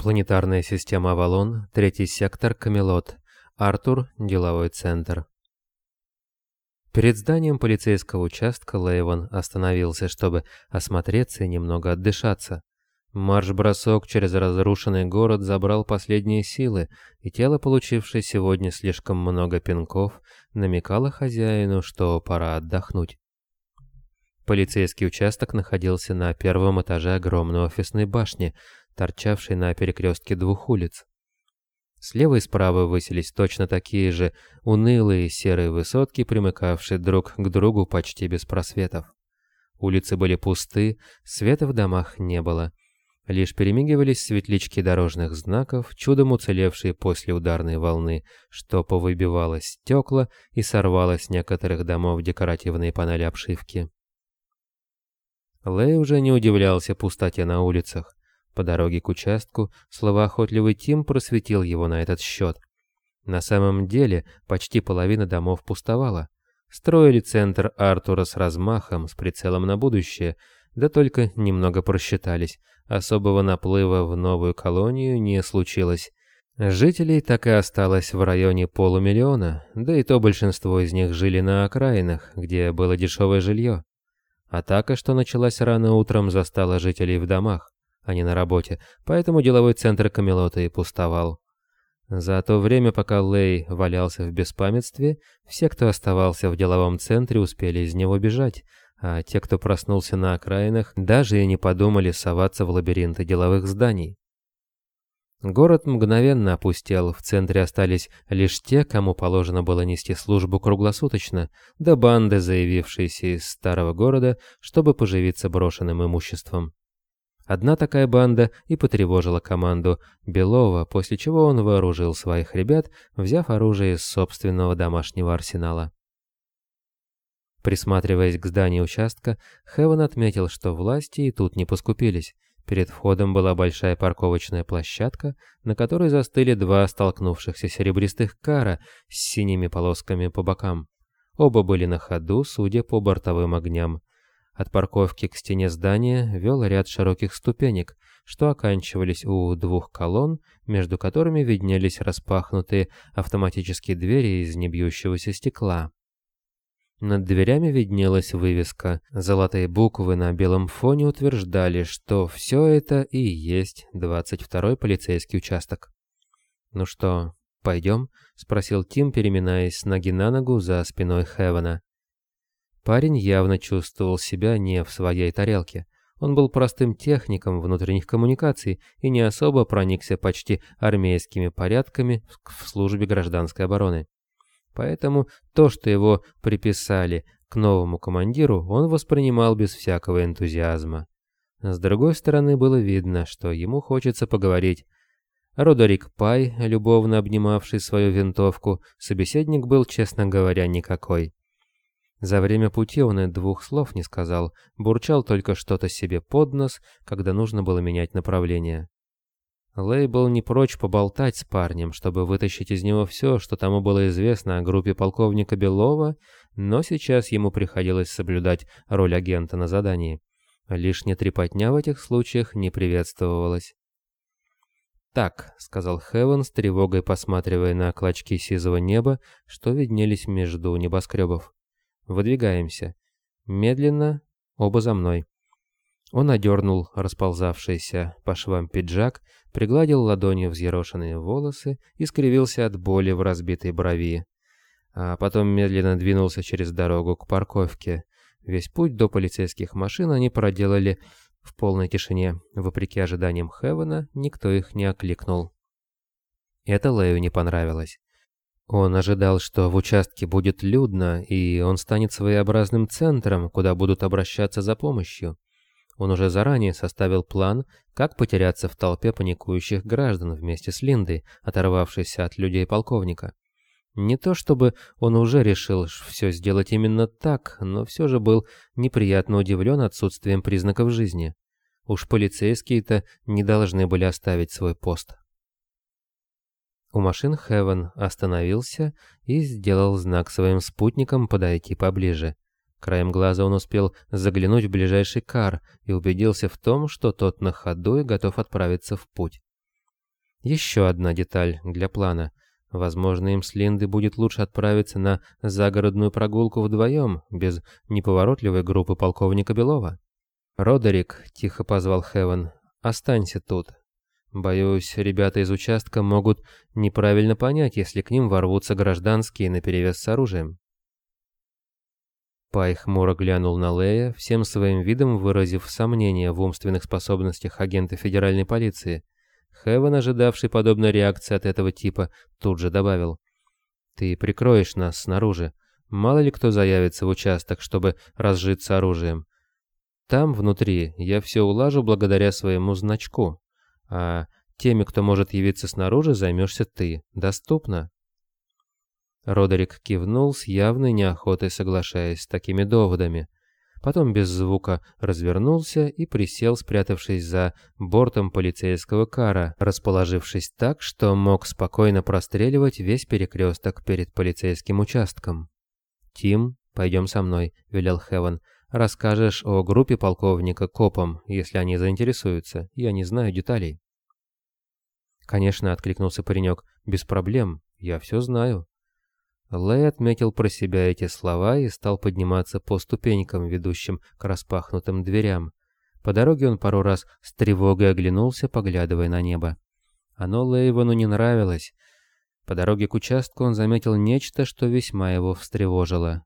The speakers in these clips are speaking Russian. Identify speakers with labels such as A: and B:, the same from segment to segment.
A: Планетарная система Авалон, третий сектор, Камелот. Артур, деловой центр. Перед зданием полицейского участка Лейван остановился, чтобы осмотреться и немного отдышаться. Марш-бросок через разрушенный город забрал последние силы, и тело, получившее сегодня слишком много пинков, намекало хозяину, что пора отдохнуть. Полицейский участок находился на первом этаже огромной офисной башни, торчавшей на перекрестке двух улиц. Слева и справа высились точно такие же унылые серые высотки, примыкавшие друг к другу почти без просветов. Улицы были пусты, света в домах не было. Лишь перемигивались светлячки дорожных знаков, чудом уцелевшие после ударной волны, что повыбивало стекла и сорвало с некоторых домов декоративные панели обшивки. Лэй уже не удивлялся пустоте на улицах. По дороге к участку словоохотливый Тим просветил его на этот счет. На самом деле почти половина домов пустовала. Строили центр Артура с размахом, с прицелом на будущее, да только немного просчитались. Особого наплыва в новую колонию не случилось. Жителей так и осталось в районе полумиллиона, да и то большинство из них жили на окраинах, где было дешевое жилье. Атака, что началась рано утром, застала жителей в домах а не на работе, поэтому деловой центр Камелота и пустовал. За то время, пока Лей валялся в беспамятстве, все, кто оставался в деловом центре, успели из него бежать, а те, кто проснулся на окраинах, даже и не подумали соваться в лабиринты деловых зданий. Город мгновенно опустел, в центре остались лишь те, кому положено было нести службу круглосуточно, да банды, заявившиеся из старого города, чтобы поживиться брошенным имуществом. Одна такая банда и потревожила команду Белова, после чего он вооружил своих ребят, взяв оружие из собственного домашнего арсенала. Присматриваясь к зданию участка, Хевен отметил, что власти и тут не поскупились. Перед входом была большая парковочная площадка, на которой застыли два столкнувшихся серебристых кара с синими полосками по бокам. Оба были на ходу, судя по бортовым огням. От парковки к стене здания вел ряд широких ступенек, что оканчивались у двух колонн, между которыми виднелись распахнутые автоматические двери из небьющегося стекла. Над дверями виднелась вывеска. Золотые буквы на белом фоне утверждали, что все это и есть 22-й полицейский участок. «Ну что, пойдем?» — спросил Тим, переминаясь с ноги на ногу за спиной Хевена. Парень явно чувствовал себя не в своей тарелке. Он был простым техником внутренних коммуникаций и не особо проникся почти армейскими порядками в службе гражданской обороны. Поэтому то, что его приписали к новому командиру, он воспринимал без всякого энтузиазма. С другой стороны, было видно, что ему хочется поговорить. Родерик Пай, любовно обнимавший свою винтовку, собеседник был, честно говоря, никакой. За время пути он и двух слов не сказал, бурчал только что-то себе под нос, когда нужно было менять направление. Лей был не прочь поболтать с парнем, чтобы вытащить из него все, что тому было известно о группе полковника Белова, но сейчас ему приходилось соблюдать роль агента на задании. Лишняя трепотня в этих случаях не приветствовалась. «Так», — сказал Хевен с тревогой, посматривая на клочки сизого неба, что виднелись между небоскребов. Выдвигаемся. Медленно, оба за мной. Он одернул расползавшийся по швам пиджак, пригладил ладонью взъерошенные волосы и скривился от боли в разбитой брови. А потом медленно двинулся через дорогу к парковке. Весь путь до полицейских машин они проделали в полной тишине. Вопреки ожиданиям Хевена, никто их не окликнул. Это Лэю не понравилось. Он ожидал, что в участке будет людно, и он станет своеобразным центром, куда будут обращаться за помощью. Он уже заранее составил план, как потеряться в толпе паникующих граждан вместе с Линдой, оторвавшейся от людей полковника. Не то чтобы он уже решил все сделать именно так, но все же был неприятно удивлен отсутствием признаков жизни. Уж полицейские-то не должны были оставить свой пост. У машин Хевен остановился и сделал знак своим спутникам подойти поближе. Краем глаза он успел заглянуть в ближайший кар и убедился в том, что тот на ходу и готов отправиться в путь. Еще одна деталь для плана. Возможно, им с Линдой будет лучше отправиться на загородную прогулку вдвоем, без неповоротливой группы полковника Белова. «Родерик», — тихо позвал Хевен, — «останься тут. Боюсь, ребята из участка могут неправильно понять, если к ним ворвутся гражданские наперевес с оружием». Пай хмуро глянул на Лея, всем своим видом выразив сомнение в умственных способностях агента федеральной полиции — Хэвен, ожидавший подобной реакции от этого типа, тут же добавил. «Ты прикроешь нас снаружи. Мало ли кто заявится в участок, чтобы разжиться оружием. Там, внутри, я все улажу благодаря своему значку. А теми, кто может явиться снаружи, займешься ты. Доступно?» Родерик кивнул с явной неохотой, соглашаясь с такими доводами. Потом без звука развернулся и присел, спрятавшись за бортом полицейского кара, расположившись так, что мог спокойно простреливать весь перекресток перед полицейским участком. «Тим, пойдем со мной», — велел Хевен. «Расскажешь о группе полковника копам, если они заинтересуются. Я не знаю деталей». «Конечно», — откликнулся паренек. «Без проблем. Я все знаю». Лэй отметил про себя эти слова и стал подниматься по ступенькам, ведущим к распахнутым дверям. По дороге он пару раз с тревогой оглянулся, поглядывая на небо. Оно Лейвону не нравилось. По дороге к участку он заметил нечто, что весьма его встревожило.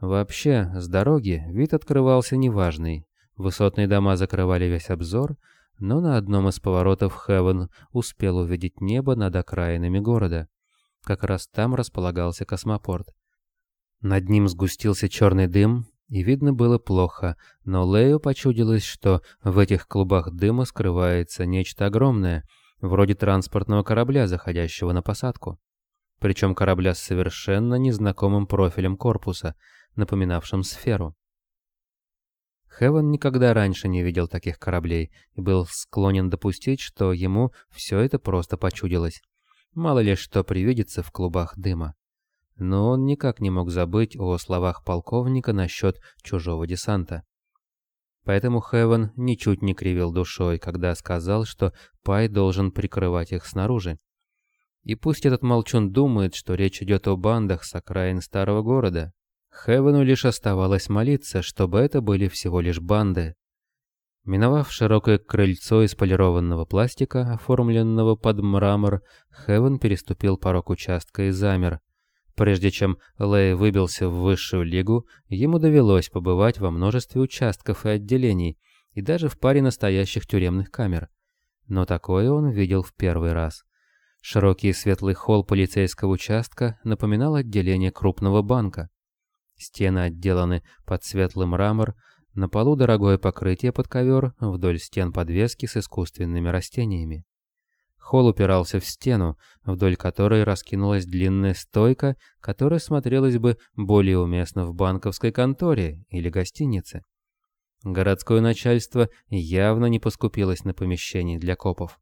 A: Вообще, с дороги вид открывался неважный. Высотные дома закрывали весь обзор, но на одном из поворотов Хевен успел увидеть небо над окраинами города. Как раз там располагался космопорт. Над ним сгустился черный дым, и видно было плохо, но Лею почудилось, что в этих клубах дыма скрывается нечто огромное, вроде транспортного корабля, заходящего на посадку. Причем корабля с совершенно незнакомым профилем корпуса, напоминавшим сферу. Хевен никогда раньше не видел таких кораблей и был склонен допустить, что ему все это просто почудилось. Мало ли что привидится в клубах дыма. Но он никак не мог забыть о словах полковника насчет чужого десанта. Поэтому Хевен ничуть не кривил душой, когда сказал, что Пай должен прикрывать их снаружи. И пусть этот молчун думает, что речь идет о бандах с окраин старого города. Хевену лишь оставалось молиться, чтобы это были всего лишь банды, Миновав широкое крыльцо из полированного пластика, оформленного под мрамор, Хевен переступил порог участка и замер. Прежде чем Лэй выбился в высшую лигу, ему довелось побывать во множестве участков и отделений, и даже в паре настоящих тюремных камер. Но такое он видел в первый раз. Широкий светлый холл полицейского участка напоминал отделение крупного банка. Стены отделаны под светлый мрамор, на полу дорогое покрытие под ковер, вдоль стен подвески с искусственными растениями. Холл упирался в стену, вдоль которой раскинулась длинная стойка, которая смотрелась бы более уместно в банковской конторе или гостинице. Городское начальство явно не поскупилось на помещение для копов.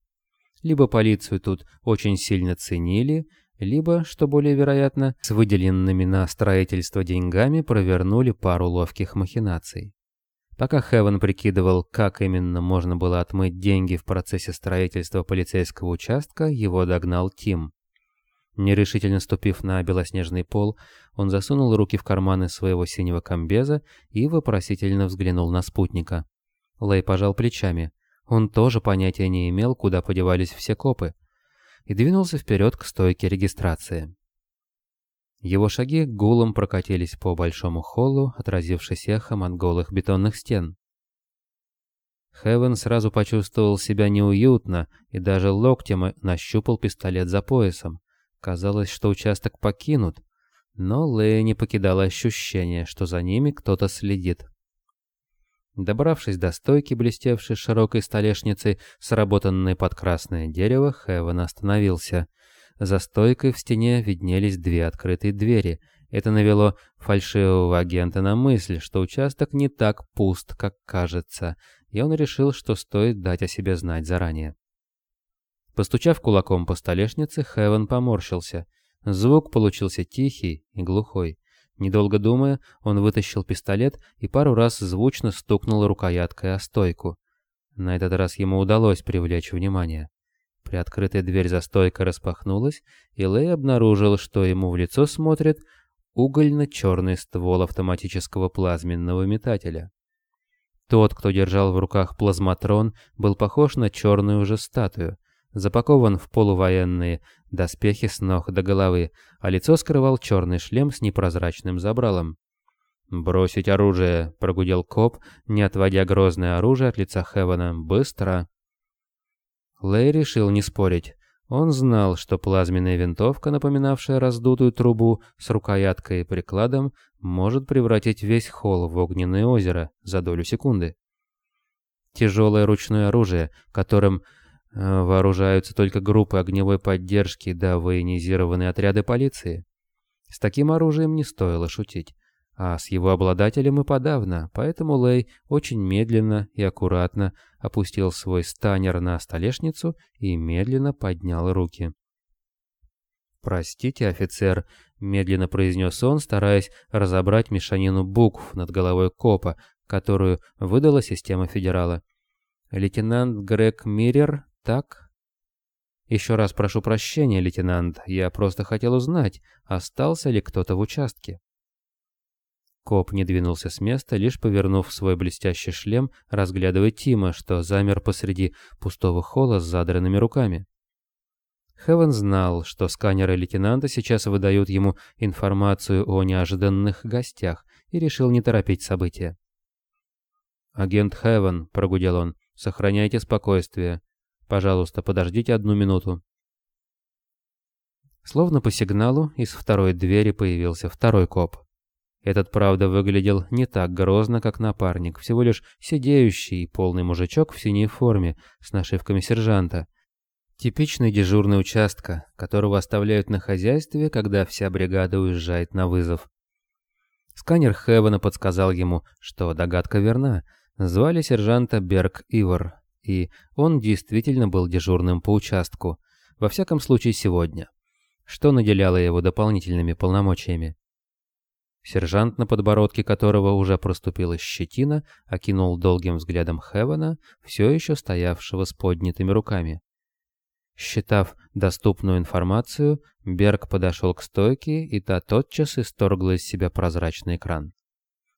A: Либо полицию тут очень сильно ценили, либо, что более вероятно, с выделенными на строительство деньгами провернули пару ловких махинаций. Пока Хевен прикидывал, как именно можно было отмыть деньги в процессе строительства полицейского участка, его догнал Тим. Нерешительно ступив на белоснежный пол, он засунул руки в карманы своего синего комбеза и вопросительно взглянул на спутника. Лэй пожал плечами. Он тоже понятия не имел, куда подевались все копы, и двинулся вперед к стойке регистрации. Его шаги гулом прокатились по большому холлу, отразившись эхом от голых бетонных стен. Хевен сразу почувствовал себя неуютно и даже локтем нащупал пистолет за поясом. Казалось, что участок покинут, но Лея не покидало ощущение, что за ними кто-то следит. Добравшись до стойки, блестевшей широкой столешницей, сработанной под красное дерево, Хевен остановился — за стойкой в стене виднелись две открытые двери. Это навело фальшивого агента на мысль, что участок не так пуст, как кажется, и он решил, что стоит дать о себе знать заранее. Постучав кулаком по столешнице, Хевен поморщился. Звук получился тихий и глухой. Недолго думая, он вытащил пистолет и пару раз звучно стукнул рукояткой о стойку. На этот раз ему удалось привлечь внимание. Приоткрытая дверь за стойкой распахнулась, и Лэй обнаружил, что ему в лицо смотрит угольно-черный ствол автоматического плазменного метателя. Тот, кто держал в руках плазматрон, был похож на черную же статую, запакован в полувоенные доспехи с ног до головы, а лицо скрывал черный шлем с непрозрачным забралом. «Бросить оружие!» — прогудел коп, не отводя грозное оружие от лица Хевана. «Быстро!» Лэй решил не спорить. Он знал, что плазменная винтовка, напоминавшая раздутую трубу с рукояткой и прикладом, может превратить весь холл в огненное озеро за долю секунды. Тяжелое ручное оружие, которым вооружаются только группы огневой поддержки да военизированные отряды полиции. С таким оружием не стоило шутить а с его обладателем и подавно, поэтому Лэй очень медленно и аккуратно опустил свой станер на столешницу и медленно поднял руки. «Простите, офицер», — медленно произнес он, стараясь разобрать мешанину букв над головой копа, которую выдала система Федерала. «Лейтенант Грег Миррер, так?» «Еще раз прошу прощения, лейтенант, я просто хотел узнать, остался ли кто-то в участке». Коп не двинулся с места, лишь повернув свой блестящий шлем, разглядывая Тима, что замер посреди пустого холла с задранными руками. Хевен знал, что сканеры лейтенанта сейчас выдают ему информацию о неожиданных гостях, и решил не торопить события. «Агент Хевен», — прогудел он, — «сохраняйте спокойствие. Пожалуйста, подождите одну минуту». Словно по сигналу из второй двери появился второй коп. Этот, правда, выглядел не так грозно, как напарник, всего лишь сидеющий полный мужичок в синей форме с нашивками сержанта. Типичный дежурный участка, которого оставляют на хозяйстве, когда вся бригада уезжает на вызов. Сканер Хевена подсказал ему, что догадка верна. Звали сержанта Берг Ивар, и он действительно был дежурным по участку, во всяком случае сегодня, что наделяло его дополнительными полномочиями. Сержант, на подбородке которого уже проступила щетина, окинул долгим взглядом Хевена, все еще стоявшего с поднятыми руками. Считав доступную информацию, Берг подошел к стойке, и та тотчас исторгла из себя прозрачный экран.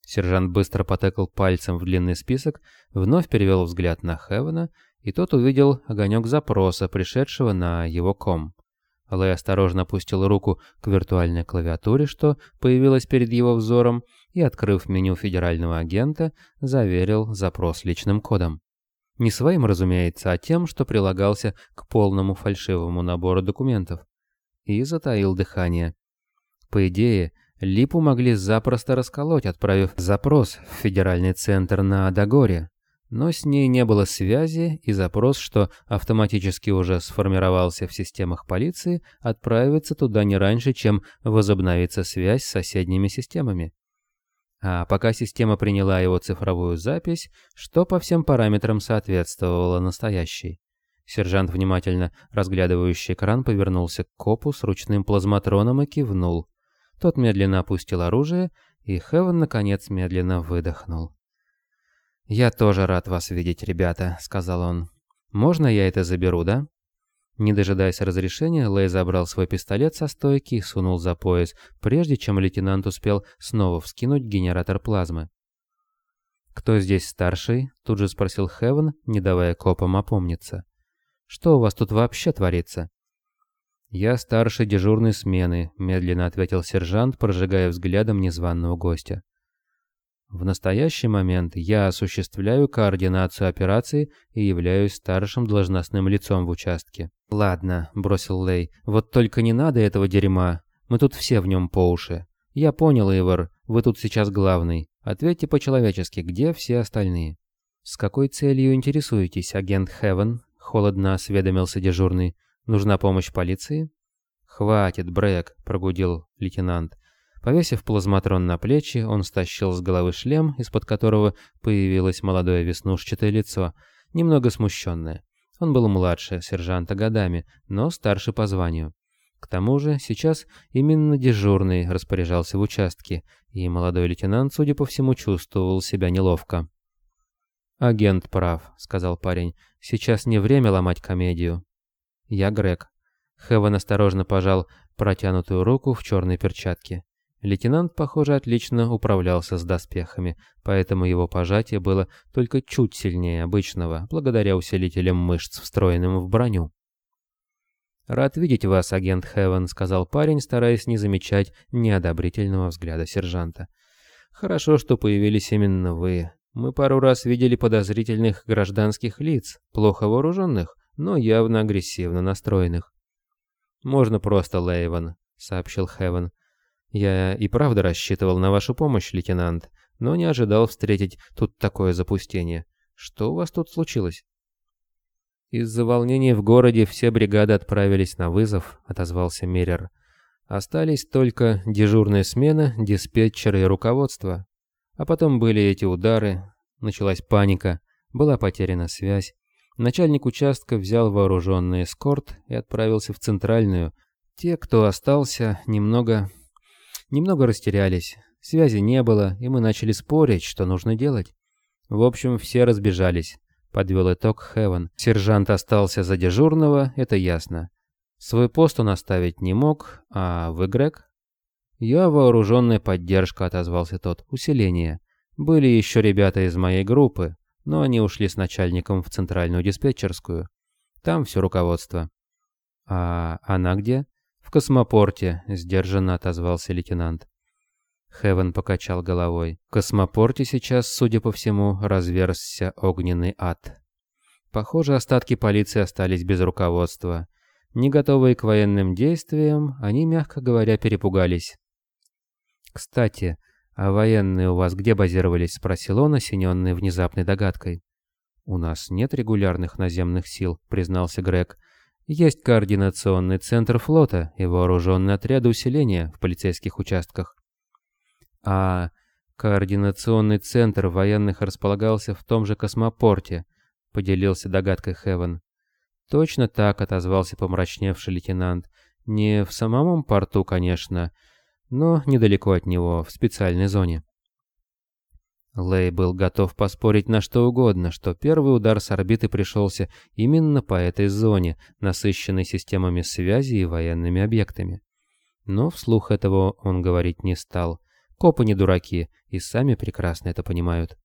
A: Сержант быстро потыкал пальцем в длинный список, вновь перевел взгляд на Хевена, и тот увидел огонек запроса, пришедшего на его ком. Лэй осторожно опустил руку к виртуальной клавиатуре, что появилась перед его взором, и, открыв меню федерального агента, заверил запрос личным кодом. Не своим, разумеется, а тем, что прилагался к полному фальшивому набору документов. И затаил дыхание. По идее, Липу могли запросто расколоть, отправив запрос в федеральный центр на Адагоре но с ней не было связи, и запрос, что автоматически уже сформировался в системах полиции, отправится туда не раньше, чем возобновится связь с соседними системами. А пока система приняла его цифровую запись, что по всем параметрам соответствовало настоящей. Сержант, внимательно разглядывающий экран, повернулся к копу с ручным плазматроном и кивнул. Тот медленно опустил оружие, и Хевен, наконец, медленно выдохнул. «Я тоже рад вас видеть, ребята», — сказал он. «Можно я это заберу, да?» Не дожидаясь разрешения, Лэй забрал свой пистолет со стойки и сунул за пояс, прежде чем лейтенант успел снова вскинуть генератор плазмы. «Кто здесь старший?» — тут же спросил Хевен, не давая копам опомниться. «Что у вас тут вообще творится?» «Я старший дежурной смены», — медленно ответил сержант, прожигая взглядом незваного гостя. В настоящий момент я осуществляю координацию операции и являюсь старшим должностным лицом в участке. «Ладно», — бросил Лей, — «вот только не надо этого дерьма. Мы тут все в нем по уши. Я понял, Ивар, вы тут сейчас главный. Ответьте по-человечески, где все остальные?» «С какой целью интересуетесь, агент Хевен?» — холодно осведомился дежурный. «Нужна помощь полиции?» «Хватит, Брэк», — прогудел лейтенант. Повесив плазматрон на плечи, он стащил с головы шлем, из-под которого появилось молодое веснушчатое лицо, немного смущенное. Он был младше сержанта годами, но старше по званию. К тому же сейчас именно дежурный распоряжался в участке, и молодой лейтенант, судя по всему, чувствовал себя неловко. «Агент прав», — сказал парень. «Сейчас не время ломать комедию». «Я Грег». Хевен осторожно пожал протянутую руку в черной перчатке. Лейтенант, похоже, отлично управлялся с доспехами, поэтому его пожатие было только чуть сильнее обычного, благодаря усилителям мышц, встроенным в броню. «Рад видеть вас, агент Хевен», — сказал парень, стараясь не замечать неодобрительного взгляда сержанта. «Хорошо, что появились именно вы. Мы пару раз видели подозрительных гражданских лиц, плохо вооруженных, но явно агрессивно настроенных. «Можно просто, Лейвен», — сообщил Хевен. «Я и правда рассчитывал на вашу помощь, лейтенант, но не ожидал встретить тут такое запустение. Что у вас тут случилось?» «Из-за волнений в городе все бригады отправились на вызов», — отозвался Миррер. «Остались только дежурная смена, диспетчеры и руководство. А потом были эти удары, началась паника, была потеряна связь. Начальник участка взял вооруженный эскорт и отправился в центральную. Те, кто остался, немного... немного растерялись. Связи не было, и мы начали спорить, что нужно делать. В общем, все разбежались. Подвел итог Хевен. Сержант остался за дежурного, это ясно. Свой пост он оставить не мог, а вы, Грег? «Я вооруженная поддержка», — отозвался тот. «Усиление. Были еще ребята из моей группы, но они ушли с начальником в центральную диспетчерскую. Там все руководство». «А она где?» «В космопорте», — сдержанно отозвался лейтенант. Хевен покачал головой. В космопорте сейчас, судя по всему, разверзся огненный ад. Похоже, остатки полиции остались без руководства. Не готовые к военным действиям, они, мягко говоря, перепугались. «Кстати, а военные у вас где базировались?» — спросил он, осененный внезапной догадкой. «У нас нет регулярных наземных сил», — признался Грег. «Есть координационный центр флота и вооруженные отряды усиления в полицейских участках». «А координационный центр военных располагался в том же космопорте», — поделился догадкой Хевен. «Точно так», — отозвался помрачневший лейтенант. «Не в самом порту, конечно, — но недалеко от него, в специальной зоне. Лэй был готов поспорить на что угодно, что первый удар с орбиты пришелся именно по этой зоне, насыщенной системами связи и военными объектами. Но вслух этого он говорить не стал. Копы не дураки и сами прекрасно это понимают.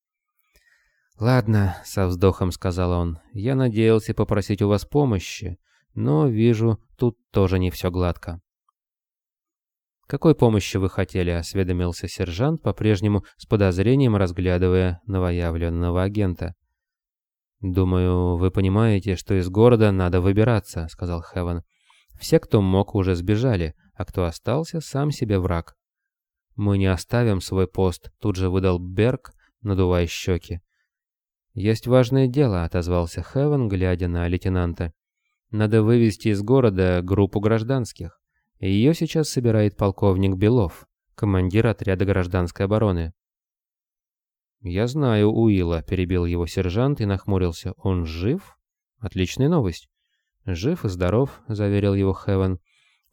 A: «Ладно», — со вздохом сказал он, — «я надеялся попросить у вас помощи, но вижу, тут тоже не все гладко». «Какой помощи вы хотели?» — осведомился сержант, по-прежнему с подозрением разглядывая новоявленного агента. «Думаю, вы понимаете, что из города надо выбираться», — сказал Хевен. «Все, кто мог, уже сбежали, а кто остался, сам себе враг». «Мы не оставим свой пост», — тут же выдал Берг, надувая щеки. «Есть важное дело», — отозвался Хевен, глядя на лейтенанта. «Надо вывести из города группу гражданских. Ее сейчас собирает полковник Белов, командир отряда гражданской обороны. «Я знаю Уилла», — перебил его сержант и нахмурился. «Он жив? Отличная новость». «Жив и здоров», — заверил его Хевен.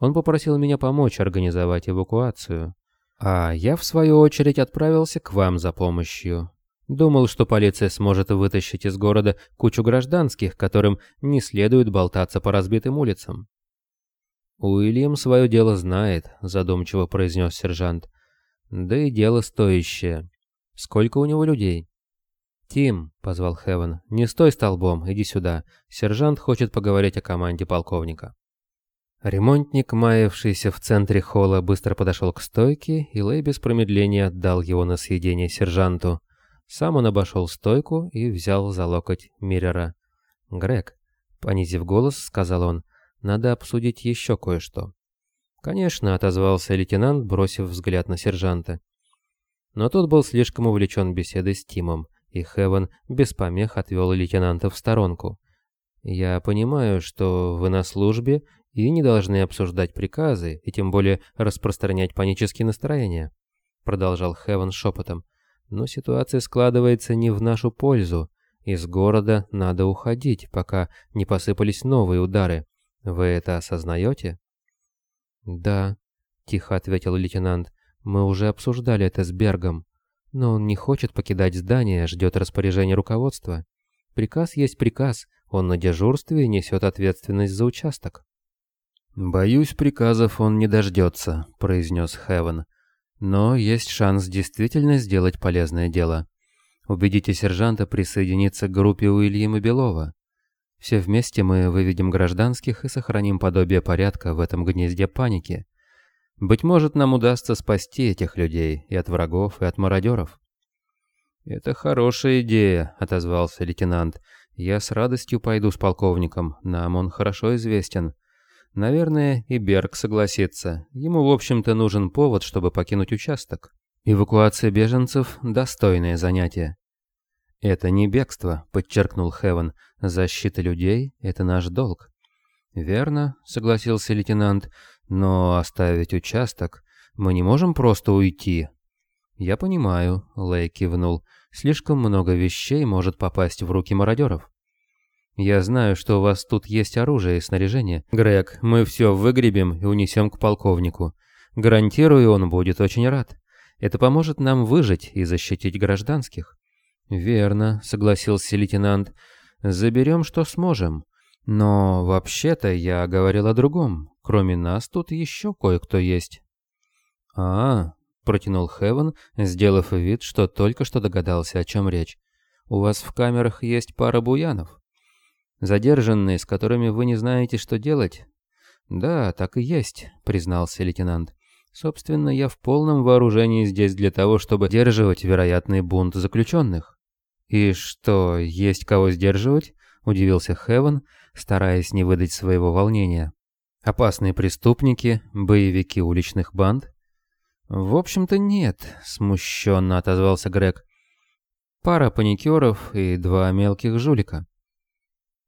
A: «Он попросил меня помочь организовать эвакуацию. А я, в свою очередь, отправился к вам за помощью. Думал, что полиция сможет вытащить из города кучу гражданских, которым не следует болтаться по разбитым улицам. «Уильям свое дело знает», — задумчиво произнес сержант. «Да и дело стоящее. Сколько у него людей?» «Тим», — позвал Хевен, — «не стой столбом, иди сюда. Сержант хочет поговорить о команде полковника». Ремонтник, маявшийся в центре холла, быстро подошел к стойке, и Лэй без промедления отдал его на съедение сержанту. Сам он обошел стойку и взял за локоть Миррера. «Грег», — понизив голос, сказал он, — надо обсудить еще кое-что». «Конечно», — отозвался лейтенант, бросив взгляд на сержанта. Но тот был слишком увлечен беседой с Тимом, и Хевен без помех отвел лейтенанта в сторонку. «Я понимаю, что вы на службе и не должны обсуждать приказы, и тем более распространять панические настроения», — продолжал Хевен шепотом. «Но ситуация складывается не в нашу пользу. Из города надо уходить, пока не посыпались новые удары. Вы это осознаете? Да, тихо ответил лейтенант. Мы уже обсуждали это с Бергом. Но он не хочет покидать здание, ждет распоряжения руководства. Приказ есть приказ, Он на дежурстве и несет ответственность за участок. «Боюсь, приказов он не дождется», — произнес Хевен. «Но есть шанс действительно сделать полезное дело. Убедите сержанта присоединиться к группе Уильяма Белова. Все вместе мы выведем гражданских и сохраним подобие порядка в этом гнезде паники. Быть может, нам удастся спасти этих людей и от врагов, и от мародеров». «Это хорошая идея», — отозвался лейтенант. «Я с радостью пойду с полковником, нам он хорошо известен». Наверное, и Берг согласится. Ему, в общем-то, нужен повод, чтобы покинуть участок. Эвакуация беженцев – достойное занятие. «Это не бегство», – подчеркнул Хевен. «Защита людей – это наш долг». «Верно», – согласился лейтенант. «Но оставить участок мы не можем просто уйти». «Я понимаю», – Лей кивнул. «Слишком много вещей может попасть в руки мародеров». «Я знаю, что у вас тут есть оружие и снаряжение. Грег, мы все выгребем и унесем к полковнику. Гарантирую, он будет очень рад. Это поможет нам выжить и защитить гражданских». «Верно», — согласился лейтенант. «Заберем, что сможем. Но вообще-то я говорил о другом. Кроме нас тут еще кое-кто есть». «А, -а — протянул Хевен, сделав вид, что только что догадался, о чем речь. «У вас в камерах есть пара буянов?» Задержанные, с которыми вы не знаете, что делать? Да, так и есть, признался лейтенант. Собственно, я в полном вооружении здесь для того, чтобы сдерживать вероятный бунт заключенных. И что, есть кого сдерживать? Удивился Хевен, стараясь не выдать своего волнения. Опасные преступники, боевики уличных банд? В общем-то нет, смущенно отозвался Грег. Пара паникеров и два мелких жулика.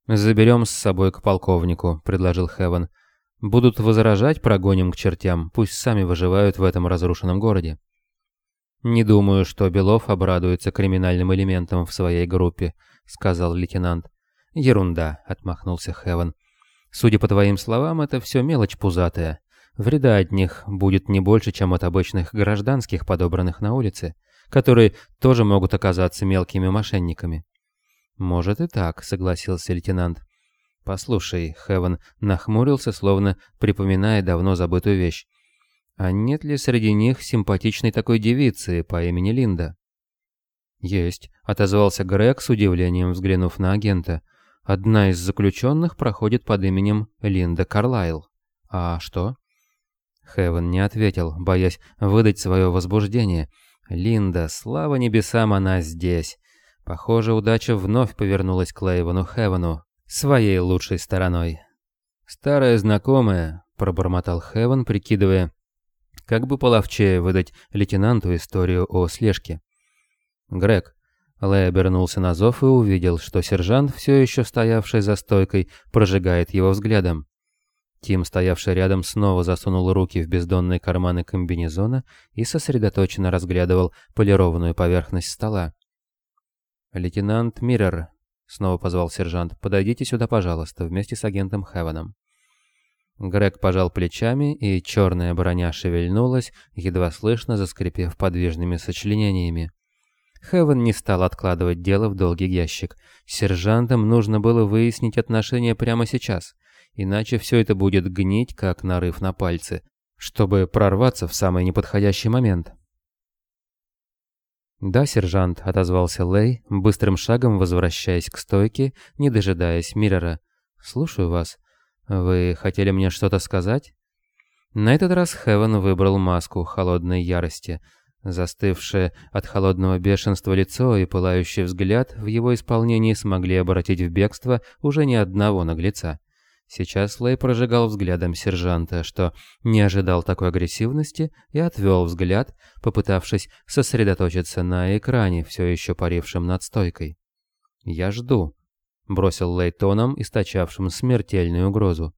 A: «Заберем с собой к полковнику», — предложил Хевен. «Будут возражать, прогоним к чертям, пусть сами выживают в этом разрушенном городе». «Не думаю, что Белов обрадуется криминальным элементам в своей группе», — сказал лейтенант. «Ерунда», — отмахнулся Хевен. «Судя по твоим словам, это все мелочь пузатая. Вреда от них будет не больше, чем от обычных гражданских, подобранных на улице, которые тоже могут оказаться мелкими мошенниками. «Может и так», — согласился лейтенант. «Послушай», — Хевен нахмурился, словно припоминая давно забытую вещь. «А нет ли среди них симпатичной такой девицы по имени Линда?» «Есть», — отозвался Грег с удивлением, взглянув на агента. «Одна из заключенных проходит под именем Линда Карлайл». «А что?» Хевен не ответил, боясь выдать свое возбуждение. «Линда, слава небесам, она здесь!» Похоже, удача вновь повернулась к Лейвону Хевену своей лучшей стороной. «Старая знакомая», — пробормотал Хевен, прикидывая, как бы половчее выдать лейтенанту историю о слежке. «Грег». Лэй обернулся на зов и увидел, что сержант, все еще стоявший за стойкой, прожигает его взглядом. Тим, стоявший рядом, снова засунул руки в бездонные карманы комбинезона и сосредоточенно разглядывал полированную поверхность стола. «Лейтенант Миррор», — снова позвал сержант, — «подойдите сюда, пожалуйста, вместе с агентом Хеваном». Грег пожал плечами, и черная броня шевельнулась, едва слышно заскрипев подвижными сочленениями. Хевен не стал откладывать дело в долгий ящик. Сержантам нужно было выяснить отношения прямо сейчас, иначе все это будет гнить, как нарыв на пальцы, чтобы прорваться в самый неподходящий момент. «Да, сержант», — отозвался Лэй, быстрым шагом возвращаясь к стойке, не дожидаясь Миррора. «Слушаю вас. Вы хотели мне что-то сказать?» На этот раз Хевен выбрал маску холодной ярости. Застывшее от холодного бешенства лицо и пылающий взгляд в его исполнении смогли обратить в бегство уже ни одного наглеца. Сейчас Лэй прожигал взглядом сержанта, что не ожидал такой агрессивности, и отвел взгляд, попытавшись сосредоточиться на экране, все еще парившем над стойкой. «Я жду», — бросил Лэй тоном, источавшим смертельную угрозу.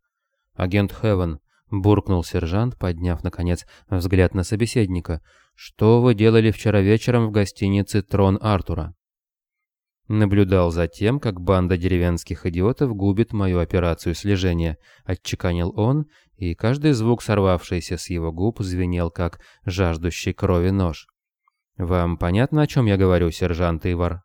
A: «Агент Хевен», — буркнул сержант, подняв, наконец, взгляд на собеседника. «Что вы делали вчера вечером в гостинице «Трон Артура»?» Наблюдал за тем, как банда деревенских идиотов губит мою операцию слежения, отчеканил он, и каждый звук, сорвавшийся с его губ, звенел, как жаждущий крови нож. «Вам понятно, о чем я говорю, сержант Ивар?»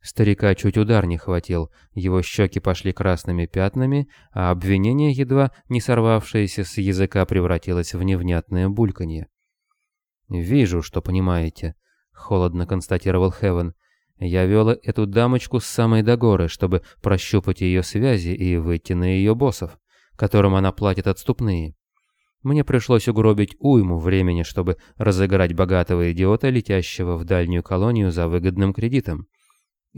A: Старика чуть удар не хватил, его щеки пошли красными пятнами, а обвинение, едва не сорвавшееся с языка, превратилось в невнятное бульканье. «Вижу, что понимаете», — холодно констатировал Хевен. «Я вел эту дамочку с самой до горы, чтобы прощупать ее связи и выйти на ее боссов, которым она платит отступные. Мне пришлось угробить уйму времени, чтобы разыграть богатого идиота, летящего в дальнюю колонию за выгодным кредитом.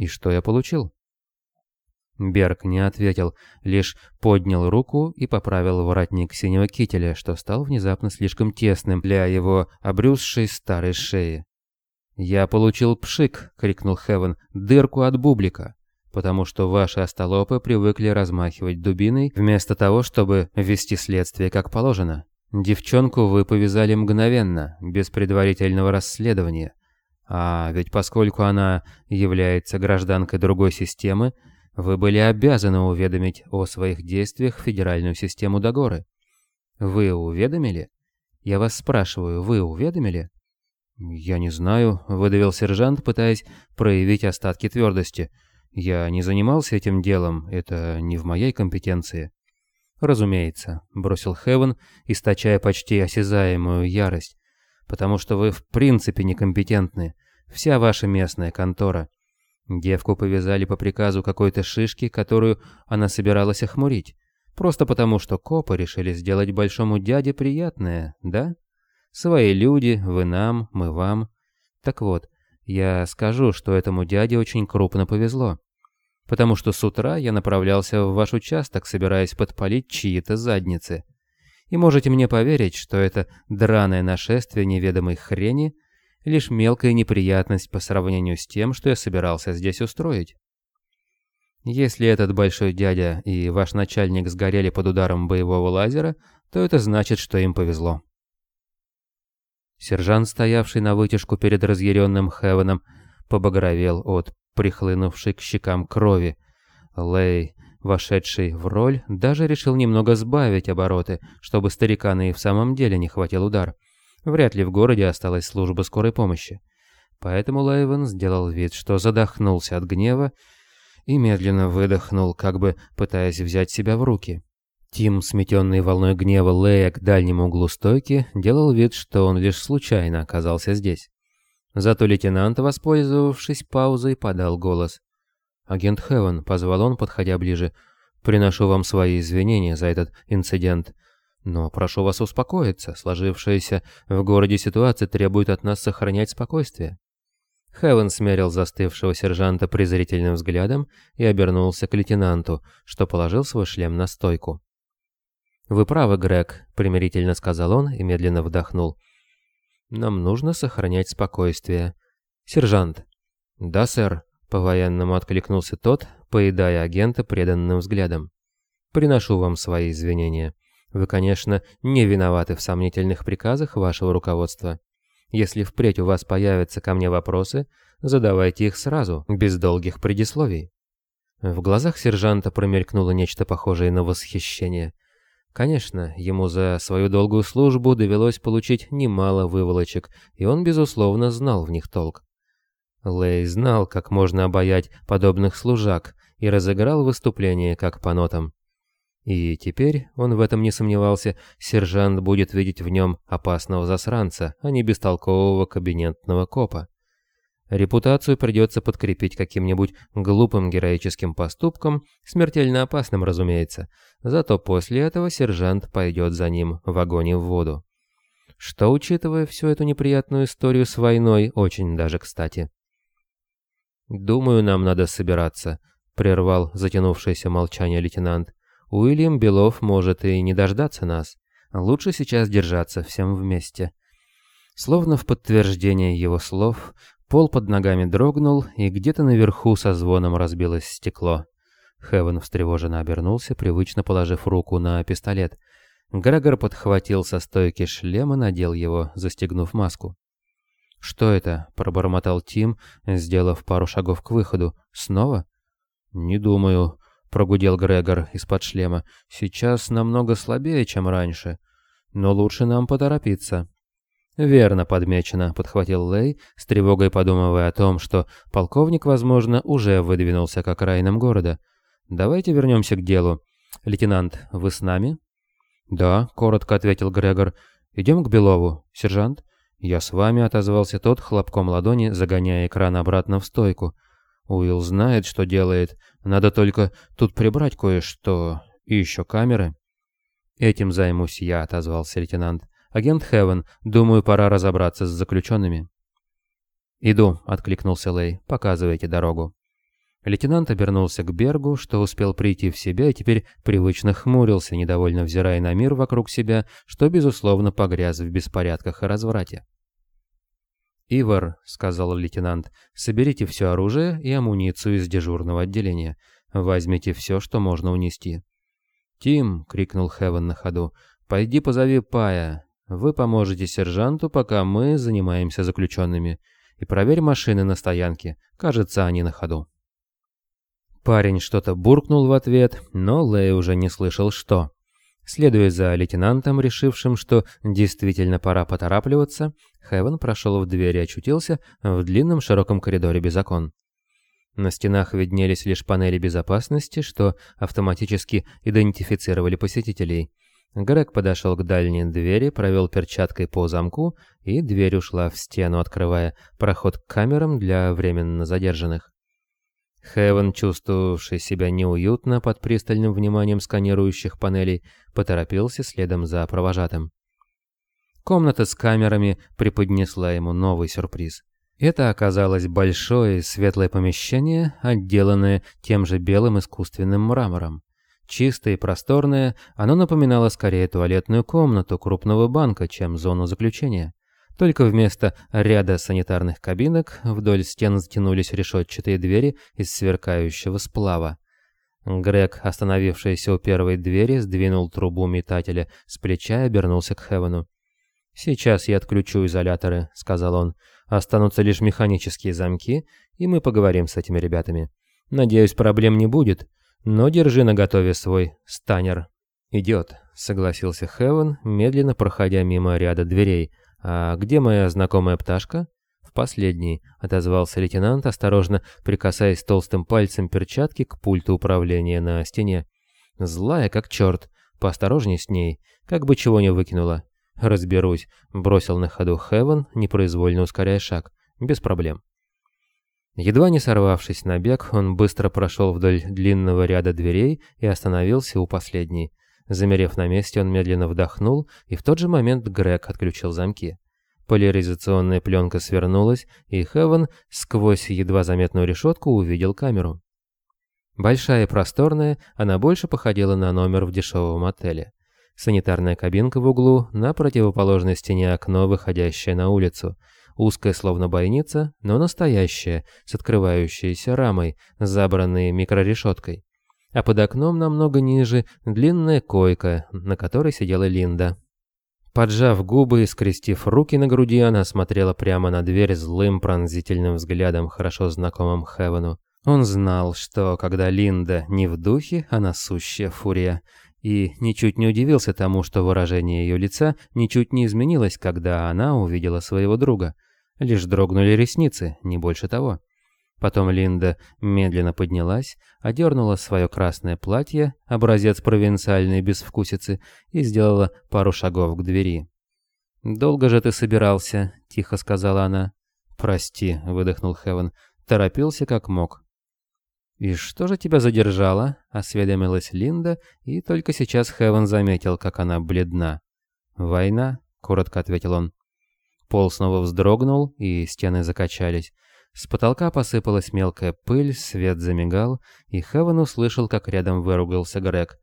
A: И что я получил? Берг не ответил, лишь поднял руку и поправил воротник синего кителя, что стал внезапно слишком тесным для его обрюзшей старой шеи. «Я получил пшик!» — крикнул Хевен. «Дырку от бублика!» потому что ваши остолопы привыкли размахивать дубиной, вместо того, чтобы вести следствие как положено. Девчонку вы повязали мгновенно, без предварительного расследования. А ведь поскольку она является гражданкой другой системы, вы были обязаны уведомить о своих действиях федеральную систему Дагоры. Вы уведомили? Я вас спрашиваю, вы уведомили? Я не знаю, выдавил сержант, пытаясь проявить остатки твердости. Я не занимался этим делом, это не в моей компетенции. Разумеется, бросил Хевен, источая почти осязаемую ярость потому что вы в принципе некомпетентны. Вся ваша местная контора. Девку повязали по приказу какой-то шишки, которую она собиралась охмурить. Просто потому, что копы решили сделать большому дяде приятное, да? Свои люди, вы нам, мы вам. Так вот, я скажу, что этому дяде очень крупно повезло. Потому что с утра я направлялся в ваш участок, собираясь подпалить чьи-то задницы. И можете мне поверить, что это драное нашествие неведомой хрени — лишь мелкая неприятность по сравнению с тем, что я собирался здесь устроить. Если этот большой дядя и ваш начальник сгорели под ударом боевого лазера, то это значит, что им повезло. Сержант, стоявший на вытяжку перед разъяренным Хевеном, побагровел от прихлынувшей к щекам крови. Лей вошедший в роль, даже решил немного сбавить обороты, чтобы старикана и в самом деле не хватил удар. Вряд ли в городе осталась служба скорой помощи. Поэтому Лайвен сделал вид, что задохнулся от гнева и медленно выдохнул, как бы пытаясь взять себя в руки. Тим, сметенный волной гнева Лея к дальнему углу стойки, делал вид, что он лишь случайно оказался здесь. Зато лейтенант, воспользовавшись паузой, подал голос. «Агент Хевен», — позвал он, подходя ближе, — «приношу вам свои извинения за этот инцидент. Но прошу вас успокоиться, сложившаяся в городе ситуация требует от нас сохранять спокойствие». Хевен смерил застывшего сержанта презрительным взглядом и обернулся к лейтенанту, что положил свой шлем на стойку. «Вы правы, Грег», — примирительно сказал он и медленно вдохнул. «Нам нужно сохранять спокойствие. Сержант». «Да, сэр», по-военному откликнулся тот, поедая агента преданным взглядом. «Приношу вам свои извинения. Вы, конечно, не виноваты в сомнительных приказах вашего руководства. Если впредь у вас появятся ко мне вопросы, задавайте их сразу, без долгих предисловий». В глазах сержанта промелькнуло нечто похожее на восхищение. Конечно, ему за свою долгую службу довелось получить немало выволочек, и он, безусловно, знал в них толк. Лэй знал, как можно обаять подобных служак, и разыграл выступление как по нотам. И теперь, он в этом не сомневался, сержант будет видеть в нем опасного засранца, а не бестолкового кабинетного копа. Репутацию придется подкрепить каким-нибудь глупым героическим поступком, смертельно опасным, разумеется. Зато после этого сержант пойдет за ним в огонь и в воду. Что, учитывая всю эту неприятную историю с войной, очень даже кстати. «Думаю, нам надо собираться», — прервал затянувшееся молчание лейтенант. «Уильям Белов может и не дождаться нас. Лучше сейчас держаться всем вместе». Словно в подтверждение его слов, пол под ногами дрогнул, и где-то наверху со звоном разбилось стекло. Хевен встревоженно обернулся, привычно положив руку на пистолет. Грегор подхватил со стойки шлем и надел его, застегнув маску. «Что это?» — пробормотал Тим, сделав пару шагов к выходу. «Снова?» «Не думаю», — прогудел Грегор из-под шлема. «Сейчас намного слабее, чем раньше. Но лучше нам поторопиться». «Верно подмечено», — подхватил Лей, с тревогой подумывая о том, что полковник, возможно, уже выдвинулся к окраинам города. «Давайте вернемся к делу. Лейтенант, вы с нами?» «Да», — коротко ответил Грегор. «Идем к Белову, сержант?» «Я с вами», — отозвался тот, хлопком ладони, загоняя экран обратно в стойку. «Уилл знает, что делает. Надо только тут прибрать кое-что. И еще камеры». «Этим займусь я», — отозвался лейтенант. «Агент Хевен, думаю, пора разобраться с заключенными». «Иду», — откликнулся Лей. «Показывайте дорогу». Лейтенант обернулся к Бергу, что успел прийти в себя и теперь привычно хмурился, недовольно взирая на мир вокруг себя, что, безусловно, погряз в беспорядках и разврате. «Ивар», — сказал лейтенант, — «соберите все оружие и амуницию из дежурного отделения. Возьмите все, что можно унести». «Тим», — крикнул Хевен на ходу, — «пойди позови Пая. Вы поможете сержанту, пока мы занимаемся заключенными. И проверь машины на стоянке. Кажется, они на ходу». Парень что-то буркнул в ответ, но Лэй уже не слышал что. Следуя за лейтенантом, решившим, что действительно пора поторапливаться, Хевен прошел в дверь и очутился в длинном широком коридоре без окон. На стенах виднелись лишь панели безопасности, что автоматически идентифицировали посетителей. Грег подошел к дальней двери, провел перчаткой по замку, и дверь ушла в стену, открывая проход к камерам для временно задержанных. Хевен, чувствовавший себя неуютно под пристальным вниманием сканирующих панелей, поторопился следом за провожатым. Комната с камерами преподнесла ему новый сюрприз. Это оказалось большое светлое помещение, отделанное тем же белым искусственным мрамором. Чистое и просторное, оно напоминало скорее туалетную комнату крупного банка, чем зону заключения. Только вместо ряда санитарных кабинок вдоль стен затянулись решетчатые двери из сверкающего сплава. Грег, остановившийся у первой двери, сдвинул трубу метателя с плеча и обернулся к Хевену. «Сейчас я отключу изоляторы», — сказал он. «Останутся лишь механические замки, и мы поговорим с этими ребятами. Надеюсь, проблем не будет, но держи наготове свой станер». «Идет», — согласился Хевен, медленно проходя мимо ряда дверей, «А где моя знакомая пташка?» «В последний», — отозвался лейтенант, осторожно прикасаясь толстым пальцем перчатки к пульту управления на стене. «Злая как черт. Поосторожней с ней, как бы чего не выкинула». «Разберусь», — бросил на ходу Хевен, непроизвольно ускоряя шаг. «Без проблем». Едва не сорвавшись на бег, он быстро прошел вдоль длинного ряда дверей и остановился у последней. Замерев на месте, он медленно вдохнул, и в тот же момент Грег отключил замки. Поляризационная пленка свернулась, и Хевен сквозь едва заметную решетку увидел камеру. Большая и просторная, она больше походила на номер в дешевом отеле. Санитарная кабинка в углу, на противоположной стене окно, выходящее на улицу. Узкая, словно бойница, но настоящая, с открывающейся рамой, забранной микрорешеткой а под окном намного ниже длинная койка, на которой сидела Линда. Поджав губы и скрестив руки на груди, она смотрела прямо на дверь злым пронзительным взглядом, хорошо знакомым Хевену. Он знал, что когда Линда не в духе, она сущая фурия, и ничуть не удивился тому, что выражение ее лица ничуть не изменилось, когда она увидела своего друга. Лишь дрогнули ресницы, не больше того. Потом Линда медленно поднялась, одернула свое красное платье, образец провинциальной безвкусицы, и сделала пару шагов к двери. «Долго же ты собирался?» — тихо сказала она. «Прости», — выдохнул Хевен, — торопился как мог. «И что же тебя задержало?» — осведомилась Линда, и только сейчас Хевен заметил, как она бледна. «Война», — коротко ответил он. Пол снова вздрогнул, и стены закачались. С потолка посыпалась мелкая пыль, свет замигал, и Хевен услышал, как рядом выругался Грег.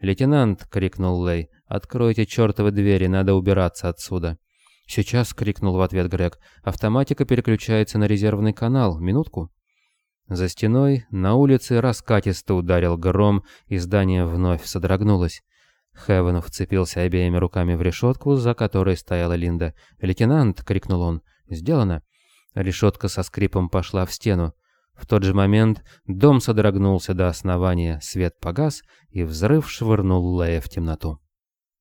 A: «Лейтенант!» — крикнул Лей. «Откройте чертовы двери, надо убираться отсюда!» «Сейчас!» — крикнул в ответ Грег. «Автоматика переключается на резервный канал. Минутку!» За стеной на улице раскатисто ударил гром, и здание вновь содрогнулось. Хевен вцепился обеими руками в решетку, за которой стояла Линда. «Лейтенант!» — крикнул он. «Сделано!» Решетка со скрипом пошла в стену. В тот же момент дом содрогнулся до основания, свет погас, и взрыв швырнул Лея в темноту.